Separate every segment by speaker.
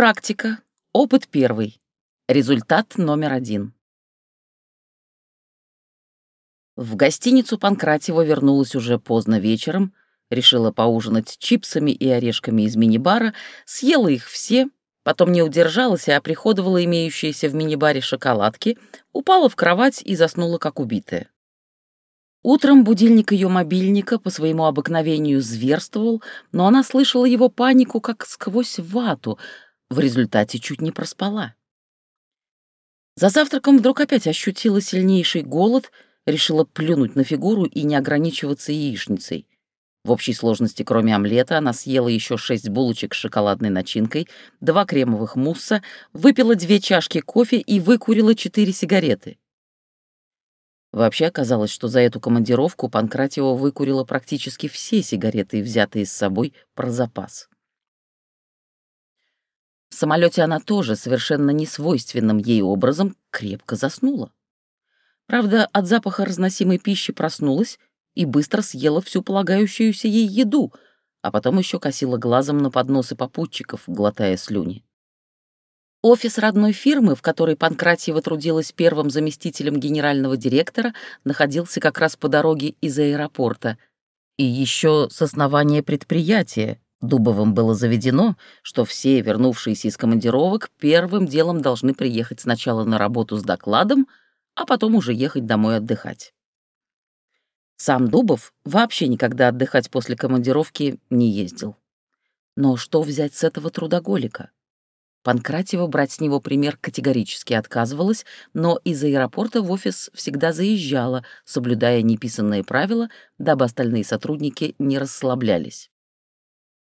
Speaker 1: Практика. Опыт первый. Результат номер один. В гостиницу Панкратева вернулась уже поздно вечером, решила поужинать чипсами и орешками из мини-бара, съела их все, потом не удержалась и оприходовала имеющиеся в мини-баре шоколадки, упала в кровать и заснула как убитая. Утром будильник ее мобильника по своему обыкновению зверствовал, но она слышала его панику как сквозь вату, в результате чуть не проспала. За завтраком вдруг опять ощутила сильнейший голод, решила плюнуть на фигуру и не ограничиваться яичницей. В общей сложности, кроме омлета, она съела еще шесть булочек с шоколадной начинкой, два кремовых мусса, выпила две чашки кофе и выкурила четыре сигареты. Вообще оказалось, что за эту командировку Панкратио выкурила практически все сигареты, взятые с собой про запас. В самолете она тоже, совершенно несвойственным ей образом, крепко заснула. Правда, от запаха разносимой пищи проснулась и быстро съела всю полагающуюся ей еду, а потом еще косила глазом на подносы попутчиков, глотая слюни. Офис родной фирмы, в которой Панкратьева трудилась первым заместителем генерального директора, находился как раз по дороге из аэропорта. И еще с основания предприятия Дубовым было заведено, что все, вернувшиеся из командировок, первым делом должны приехать сначала на работу с докладом, а потом уже ехать домой отдыхать. Сам Дубов вообще никогда отдыхать после командировки не ездил. Но что взять с этого трудоголика? Панкратева брать с него пример категорически отказывалась, но из аэропорта в офис всегда заезжала, соблюдая неписанные правила, дабы остальные сотрудники не расслаблялись.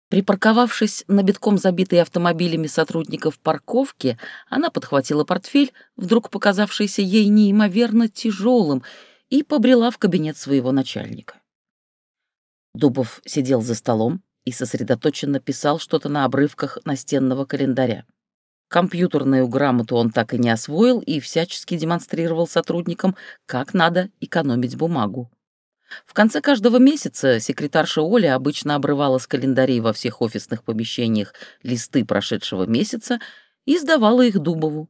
Speaker 1: Припарковавшись на битком забитой автомобилями сотрудников парковки, она подхватила портфель, вдруг показавшийся ей неимоверно тяжелым, и побрела в кабинет своего начальника. Дубов сидел за столом и сосредоточенно писал что-то на обрывках настенного календаря. Компьютерную грамоту он так и не освоил и всячески демонстрировал сотрудникам, как надо экономить бумагу. В конце каждого месяца секретарша Оля обычно обрывала с календарей во всех офисных помещениях листы прошедшего месяца и сдавала их Дубову.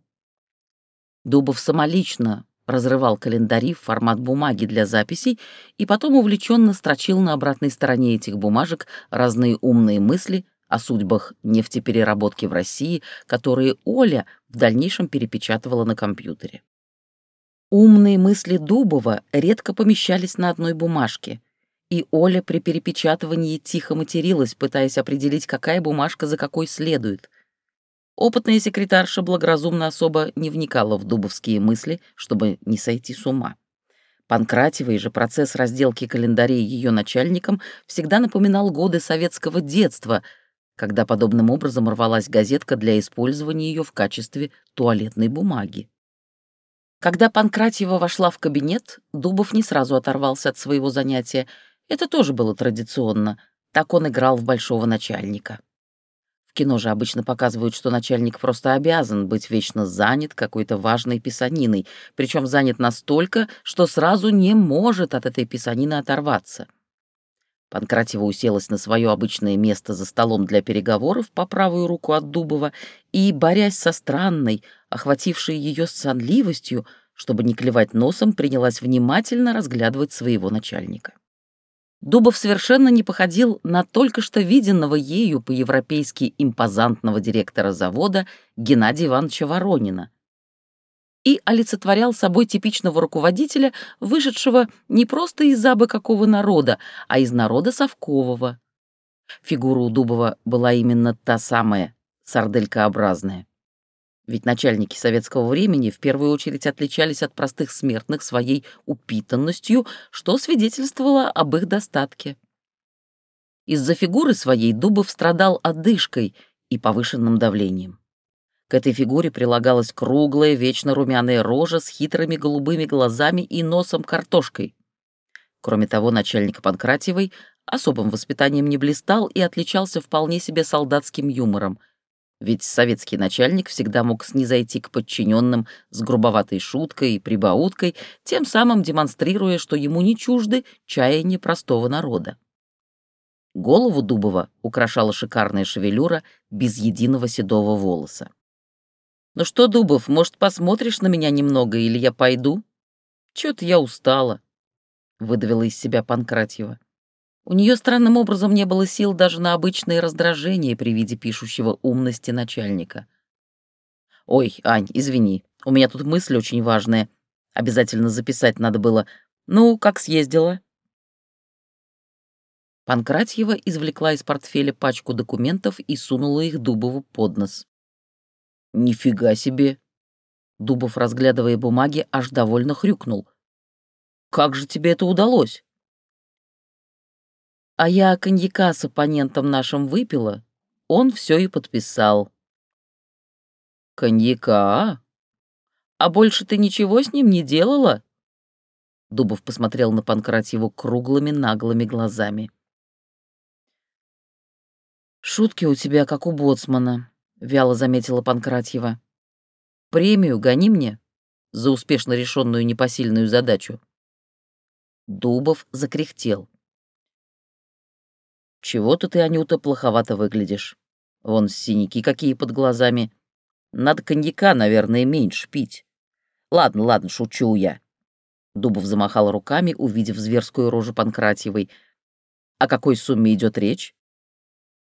Speaker 1: Дубов самолично разрывал календари в формат бумаги для записей и потом увлеченно строчил на обратной стороне этих бумажек разные умные мысли о судьбах нефтепереработки в России, которые Оля в дальнейшем перепечатывала на компьютере. Умные мысли Дубова редко помещались на одной бумажке, и Оля при перепечатывании тихо материлась, пытаясь определить, какая бумажка за какой следует. Опытная секретарша благоразумно особо не вникала в дубовские мысли, чтобы не сойти с ума. Панкратевый же процесс разделки календарей ее начальникам всегда напоминал годы советского детства — когда подобным образом рвалась газетка для использования ее в качестве туалетной бумаги. Когда Панкратьева вошла в кабинет, Дубов не сразу оторвался от своего занятия. Это тоже было традиционно. Так он играл в большого начальника. В кино же обычно показывают, что начальник просто обязан быть вечно занят какой-то важной писаниной, причем занят настолько, что сразу не может от этой писанины оторваться. Панкратева уселась на свое обычное место за столом для переговоров по правую руку от Дубова и, борясь со странной, охватившей ее сонливостью, чтобы не клевать носом, принялась внимательно разглядывать своего начальника. Дубов совершенно не походил на только что виденного ею по-европейски импозантного директора завода Геннадия Ивановича Воронина, и олицетворял собой типичного руководителя, вышедшего не просто из абы какого народа, а из народа совкового. Фигура у Дубова была именно та самая, сарделькообразная. Ведь начальники советского времени в первую очередь отличались от простых смертных своей упитанностью, что свидетельствовало об их достатке. Из-за фигуры своей Дубов страдал одышкой и повышенным давлением. К этой фигуре прилагалась круглая, вечно румяная рожа с хитрыми голубыми глазами и носом картошкой. Кроме того, начальник Панкратьевой особым воспитанием не блистал и отличался вполне себе солдатским юмором. Ведь советский начальник всегда мог снизойти к подчиненным с грубоватой шуткой и прибауткой, тем самым демонстрируя, что ему не чужды чаяния простого народа. Голову Дубова украшала шикарная шевелюра без единого седого волоса. «Ну что, Дубов, может, посмотришь на меня немного, или я пойду? Чё-то я устала», — выдавила из себя Панкратьева. У нее странным образом не было сил даже на обычные раздражения при виде пишущего умности начальника. «Ой, Ань, извини, у меня тут мысль очень важная. Обязательно записать надо было. Ну, как съездила?» Панкратьева извлекла из портфеля пачку документов и сунула их Дубову под нос. «Нифига себе!» Дубов, разглядывая бумаги, аж довольно хрюкнул. «Как же тебе это удалось?» «А я коньяка с оппонентом нашим выпила, он все и подписал». «Коньяка? А больше ты ничего с ним не делала?» Дубов посмотрел на Панкратьеву круглыми наглыми глазами. «Шутки у тебя, как у боцмана», — вяло заметила Панкратьева. «Премию гони мне за успешно решенную непосильную задачу». Дубов закряхтел. «Чего-то ты, Анюта, плоховато выглядишь. Вон синяки какие под глазами. Надо коньяка, наверное, меньше пить. Ладно, ладно, шучу я». Дубов замахал руками, увидев зверскую рожу Панкратьевой. «О какой сумме идет речь?»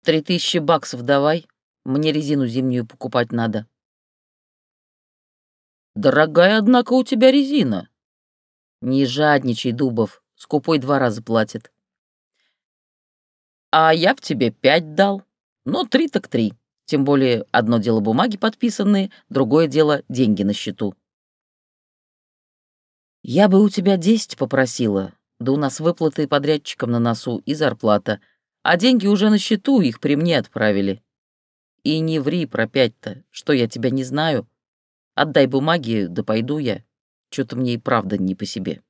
Speaker 1: Три тысячи баксов давай. Мне резину зимнюю покупать надо. Дорогая, однако, у тебя резина. Не жадничай, Дубов. Скупой два раза платит. А я б тебе пять дал. Ну, три так три. Тем более одно дело бумаги подписанные, другое дело деньги на счету. Я бы у тебя десять попросила, да у нас выплаты подрядчикам на носу и зарплата — а деньги уже на счету, их при мне отправили. И не ври про пять-то, что я тебя не знаю. Отдай бумаги, да пойду я. Что-то мне и правда не по себе.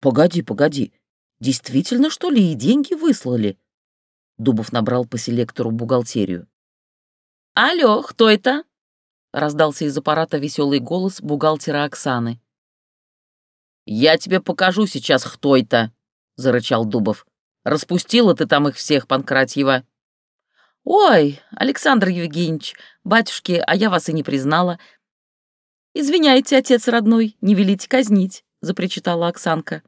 Speaker 1: Погоди, погоди. Действительно, что ли, и деньги выслали? Дубов набрал по селектору бухгалтерию. «Алло, кто это?» — раздался из аппарата веселый голос бухгалтера Оксаны. «Я тебе покажу сейчас, кто это!» — зарычал Дубов. «Распустила ты там их всех, Панкратьева». «Ой, Александр Евгеньевич, батюшки, а я вас и не признала». «Извиняйте, отец родной, не велите казнить», — запричитала Оксанка.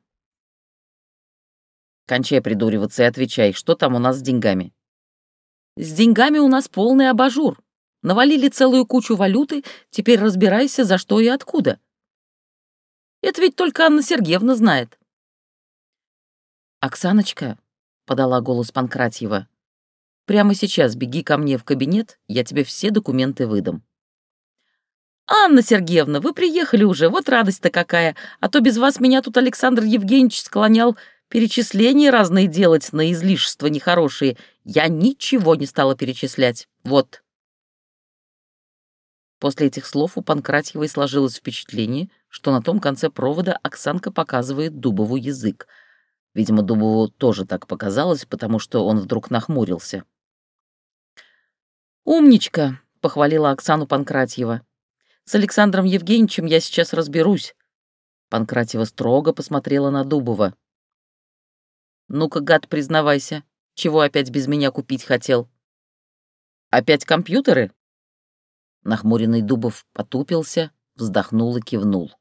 Speaker 1: «Кончай придуриваться и отвечай, что там у нас с деньгами?» «С деньгами у нас полный абажур. Навалили целую кучу валюты, теперь разбирайся, за что и откуда». «Это ведь только Анна Сергеевна знает». «Оксаночка», — подала голос Панкратьева, — «прямо сейчас беги ко мне в кабинет, я тебе все документы выдам». «Анна Сергеевна, вы приехали уже, вот радость-то какая, а то без вас меня тут Александр Евгеньевич склонял перечисления разные делать на излишества нехорошие. Я ничего не стала перечислять. Вот». После этих слов у Панкратьевой сложилось впечатление, что на том конце провода Оксанка показывает дубову язык — Видимо, Дубову тоже так показалось, потому что он вдруг нахмурился. «Умничка!» — похвалила Оксану Панкратьева. «С Александром Евгеньевичем я сейчас разберусь». Панкратьева строго посмотрела на Дубова. «Ну-ка, гад, признавайся, чего опять без меня купить хотел?» «Опять компьютеры?» Нахмуренный Дубов потупился, вздохнул и кивнул.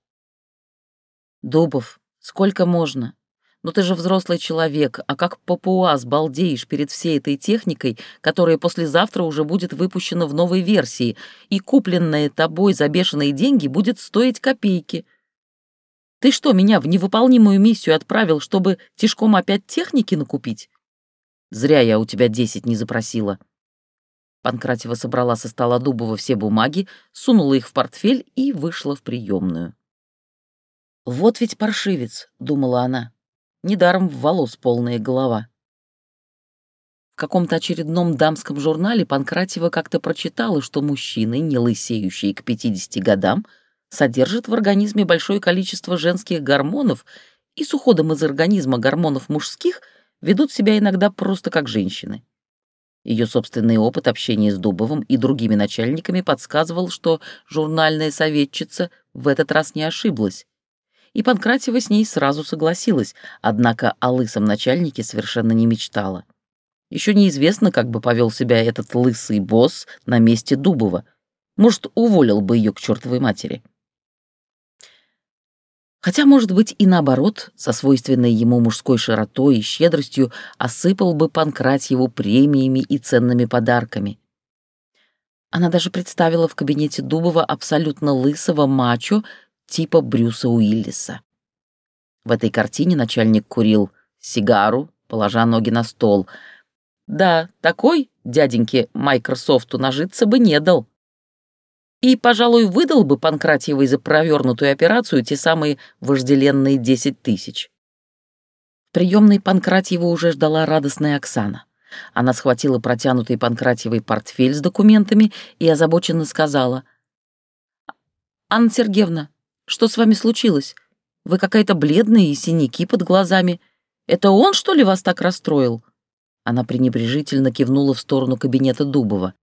Speaker 1: «Дубов, сколько можно? Но ты же взрослый человек, а как папуас балдеешь перед всей этой техникой, которая послезавтра уже будет выпущена в новой версии, и купленная тобой за бешеные деньги будет стоить копейки. Ты что, меня в невыполнимую миссию отправил, чтобы тишком опять техники накупить? Зря я у тебя десять не запросила. Панкратева собрала со стола Дубова все бумаги, сунула их в портфель и вышла в приемную. «Вот ведь паршивец», — думала она. Недаром волос полная голова. В каком-то очередном дамском журнале Панкратева как-то прочитала, что мужчины, не лысеющие к 50 годам, содержат в организме большое количество женских гормонов и с уходом из организма гормонов мужских ведут себя иногда просто как женщины. Ее собственный опыт общения с Дубовым и другими начальниками подсказывал, что журнальная советчица в этот раз не ошиблась и Панкратева с ней сразу согласилась, однако о лысом начальнике совершенно не мечтала. Еще неизвестно, как бы повел себя этот лысый босс на месте Дубова. Может, уволил бы ее к чертовой матери. Хотя, может быть, и наоборот, со свойственной ему мужской широтой и щедростью осыпал бы Панкратьеву премиями и ценными подарками. Она даже представила в кабинете Дубова абсолютно лысого мачо типа Брюса Уиллиса. В этой картине начальник курил сигару, положа ноги на стол. Да, такой дяденьке Майкрософту нажиться бы не дал. И, пожалуй, выдал бы Панкратьевой за провернутую операцию те самые вожделенные десять тысяч. В приемной Панкратьева уже ждала радостная Оксана. Она схватила протянутый Панкратьевой портфель с документами и озабоченно сказала. «Анна Сергеевна, что с вами случилось? Вы какая-то бледная и синяки под глазами. Это он, что ли, вас так расстроил?» Она пренебрежительно кивнула в сторону кабинета Дубова.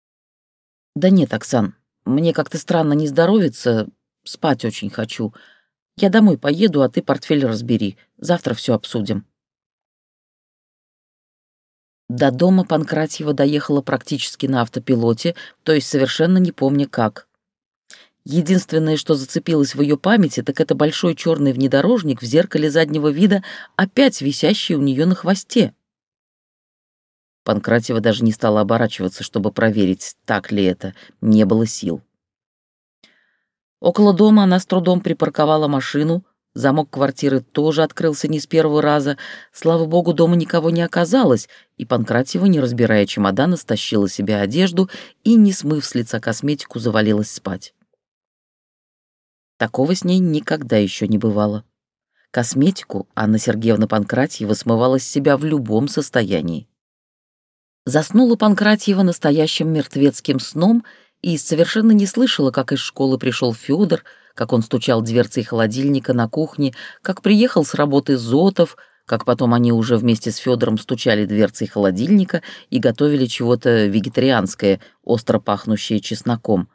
Speaker 1: «Да нет, Оксан, мне как-то странно не здоровится, спать очень хочу. Я домой поеду, а ты портфель разбери. Завтра все обсудим». До дома Панкратьева доехала практически на автопилоте, то есть совершенно не помня как. Единственное, что зацепилось в ее памяти, так это большой черный внедорожник в зеркале заднего вида, опять висящий у нее на хвосте. Панкратьева даже не стала оборачиваться, чтобы проверить, так ли это, не было сил. Около дома она с трудом припарковала машину, замок квартиры тоже открылся не с первого раза, слава богу, дома никого не оказалось, и Панкратьева, не разбирая чемодана, стащила себе одежду и, не смыв с лица косметику, завалилась спать. Такого с ней никогда еще не бывало. Косметику Анна Сергеевна Панкратьева смывала с себя в любом состоянии. Заснула Панкратьева настоящим мертвецким сном и совершенно не слышала, как из школы пришел Федор, как он стучал дверцей холодильника на кухне, как приехал с работы Зотов, как потом они уже вместе с Федором стучали дверцей холодильника и готовили чего-то вегетарианское, остро пахнущее чесноком.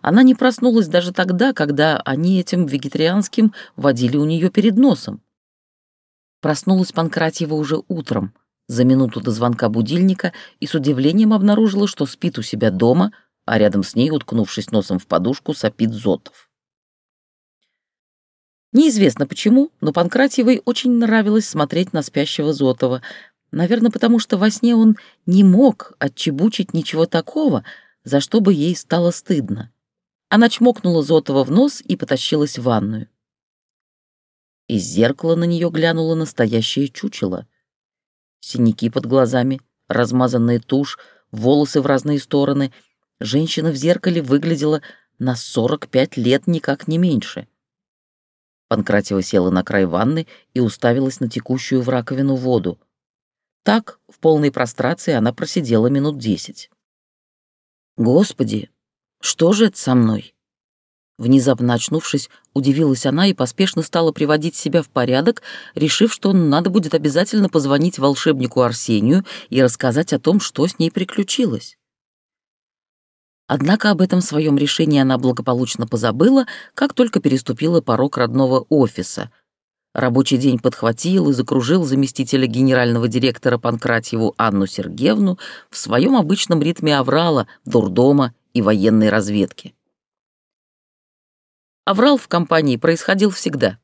Speaker 1: Она не проснулась даже тогда, когда они этим вегетарианским водили у нее перед носом. Проснулась Панкратьева уже утром — за минуту до звонка будильника и с удивлением обнаружила, что спит у себя дома, а рядом с ней, уткнувшись носом в подушку, сопит Зотов. Неизвестно почему, но Панкратьевой очень нравилось смотреть на спящего Зотова, наверное, потому что во сне он не мог отчебучить ничего такого, за что бы ей стало стыдно. Она чмокнула Зотова в нос и потащилась в ванную. Из зеркала на нее глянуло настоящее чучело — синяки под глазами, размазанная тушь, волосы в разные стороны. Женщина в зеркале выглядела на 45 лет никак не меньше. Панкратева села на край ванны и уставилась на текущую в раковину воду. Так, в полной прострации, она просидела минут десять. «Господи, что же это со мной?» Внезапно очнувшись, удивилась она и поспешно стала приводить себя в порядок, решив, что надо будет обязательно позвонить волшебнику Арсению и рассказать о том, что с ней приключилось. Однако об этом своем решении она благополучно позабыла, как только переступила порог родного офиса. Рабочий день подхватил и закружил заместителя генерального директора Панкратьеву Анну Сергеевну в своем обычном ритме аврала, дурдома и военной разведки. Аврал в компании происходил всегда.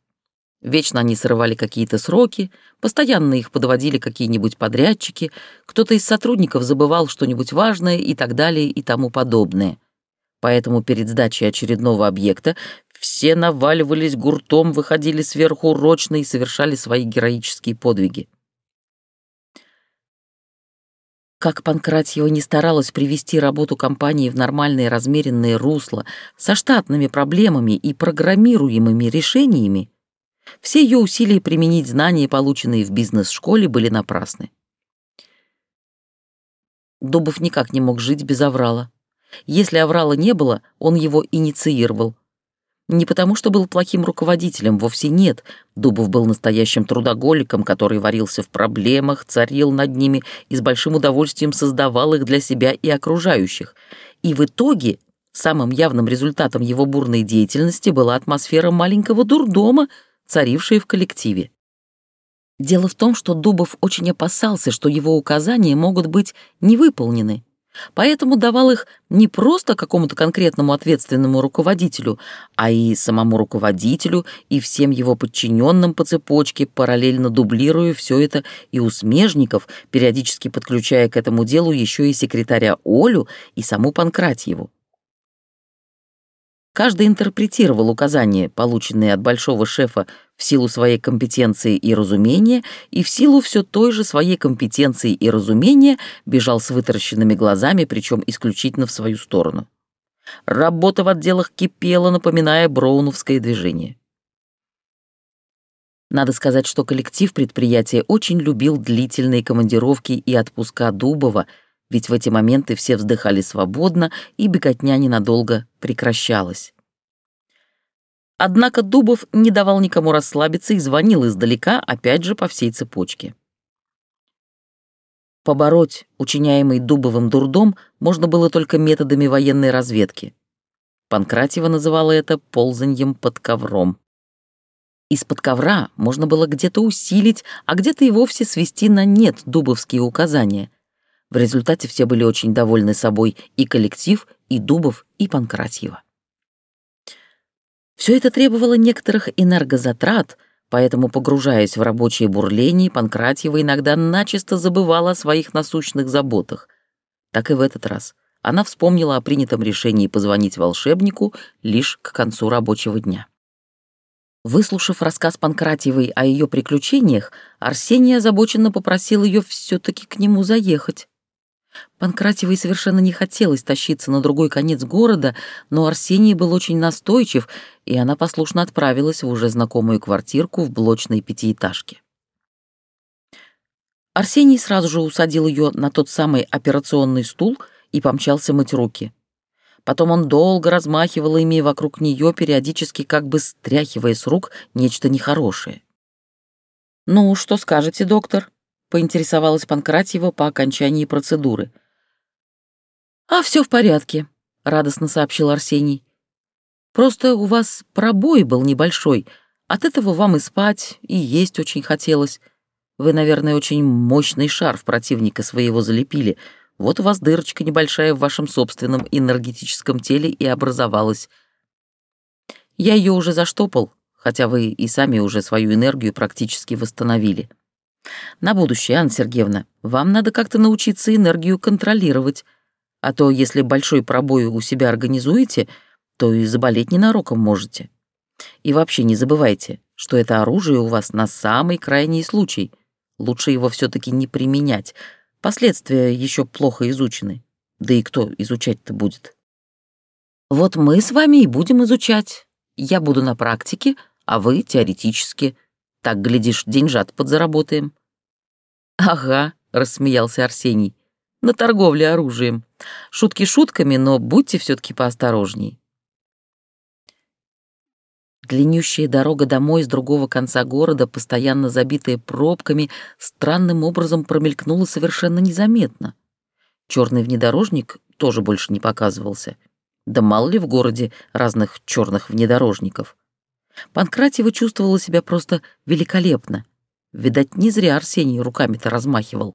Speaker 1: Вечно они срывали какие-то сроки, постоянно их подводили какие-нибудь подрядчики, кто-то из сотрудников забывал что-нибудь важное и так далее и тому подобное. Поэтому перед сдачей очередного объекта все наваливались гуртом, выходили сверхурочно и совершали свои героические подвиги. Как Панкратьева не старалась привести работу компании в нормальное размеренное русло, со штатными проблемами и программируемыми решениями, все ее усилия применить знания, полученные в бизнес-школе, были напрасны. Дубов никак не мог жить без Аврала. Если Аврала не было, он его инициировал, не потому, что был плохим руководителем, вовсе нет. Дубов был настоящим трудоголиком, который варился в проблемах, царил над ними и с большим удовольствием создавал их для себя и окружающих. И в итоге самым явным результатом его бурной деятельности была атмосфера маленького дурдома, царившие в коллективе. Дело в том, что Дубов очень опасался, что его указания могут быть не выполнены, поэтому давал их не просто какому-то конкретному ответственному руководителю, а и самому руководителю и всем его подчиненным по цепочке, параллельно дублируя все это и у смежников, периодически подключая к этому делу еще и секретаря Олю и саму Панкратьеву. Каждый интерпретировал указания, полученные от большого шефа в силу своей компетенции и разумения, и в силу все той же своей компетенции и разумения бежал с вытаращенными глазами, причем исключительно в свою сторону. Работа в отделах кипела, напоминая броуновское движение. Надо сказать, что коллектив предприятия очень любил длительные командировки и отпуска Дубова, ведь в эти моменты все вздыхали свободно, и беготня ненадолго прекращалась. Однако Дубов не давал никому расслабиться и звонил издалека, опять же по всей цепочке. Побороть учиняемый Дубовым дурдом можно было только методами военной разведки. Панкратьева называла это ползаньем под ковром. Из-под ковра можно было где-то усилить, а где-то и вовсе свести на нет дубовские указания. В результате все были очень довольны собой и коллектив, и Дубов, и Панкратьева. Все это требовало некоторых энергозатрат, поэтому, погружаясь в рабочее бурление, Панкратьева иногда начисто забывала о своих насущных заботах. Так и в этот раз. Она вспомнила о принятом решении позвонить волшебнику лишь к концу рабочего дня. Выслушав рассказ Панкратьевой о ее приключениях, Арсений озабоченно попросил ее все-таки к нему заехать. Панкратевой совершенно не хотелось тащиться на другой конец города, но Арсений был очень настойчив, и она послушно отправилась в уже знакомую квартирку в блочной пятиэтажке. Арсений сразу же усадил ее на тот самый операционный стул и помчался мыть руки. Потом он долго размахивал ими вокруг нее, периодически как бы стряхивая с рук нечто нехорошее. «Ну, что скажете, доктор?» — поинтересовалась Панкратьева по окончании процедуры. «А все в порядке», — радостно сообщил Арсений. «Просто у вас пробой был небольшой. От этого вам и спать, и есть очень хотелось. Вы, наверное, очень мощный шар противника своего залепили. Вот у вас дырочка небольшая в вашем собственном энергетическом теле и образовалась. Я ее уже заштопал, хотя вы и сами уже свою энергию практически восстановили». На будущее, Анна Сергеевна, вам надо как-то научиться энергию контролировать. А то, если большой пробой у себя организуете, то и заболеть ненароком можете. И вообще не забывайте, что это оружие у вас на самый крайний случай. Лучше его все таки не применять. Последствия еще плохо изучены. Да и кто изучать-то будет? Вот мы с вами и будем изучать. Я буду на практике, а вы теоретически. Так, глядишь, деньжат подзаработаем. «Ага», — рассмеялся Арсений, — «на торговле оружием. Шутки шутками, но будьте все таки поосторожней». Длиннющая дорога домой с другого конца города, постоянно забитая пробками, странным образом промелькнула совершенно незаметно. Черный внедорожник тоже больше не показывался. Да мало ли в городе разных черных внедорожников. Панкратьева чувствовала себя просто великолепно. Видать, не зря Арсений руками-то размахивал.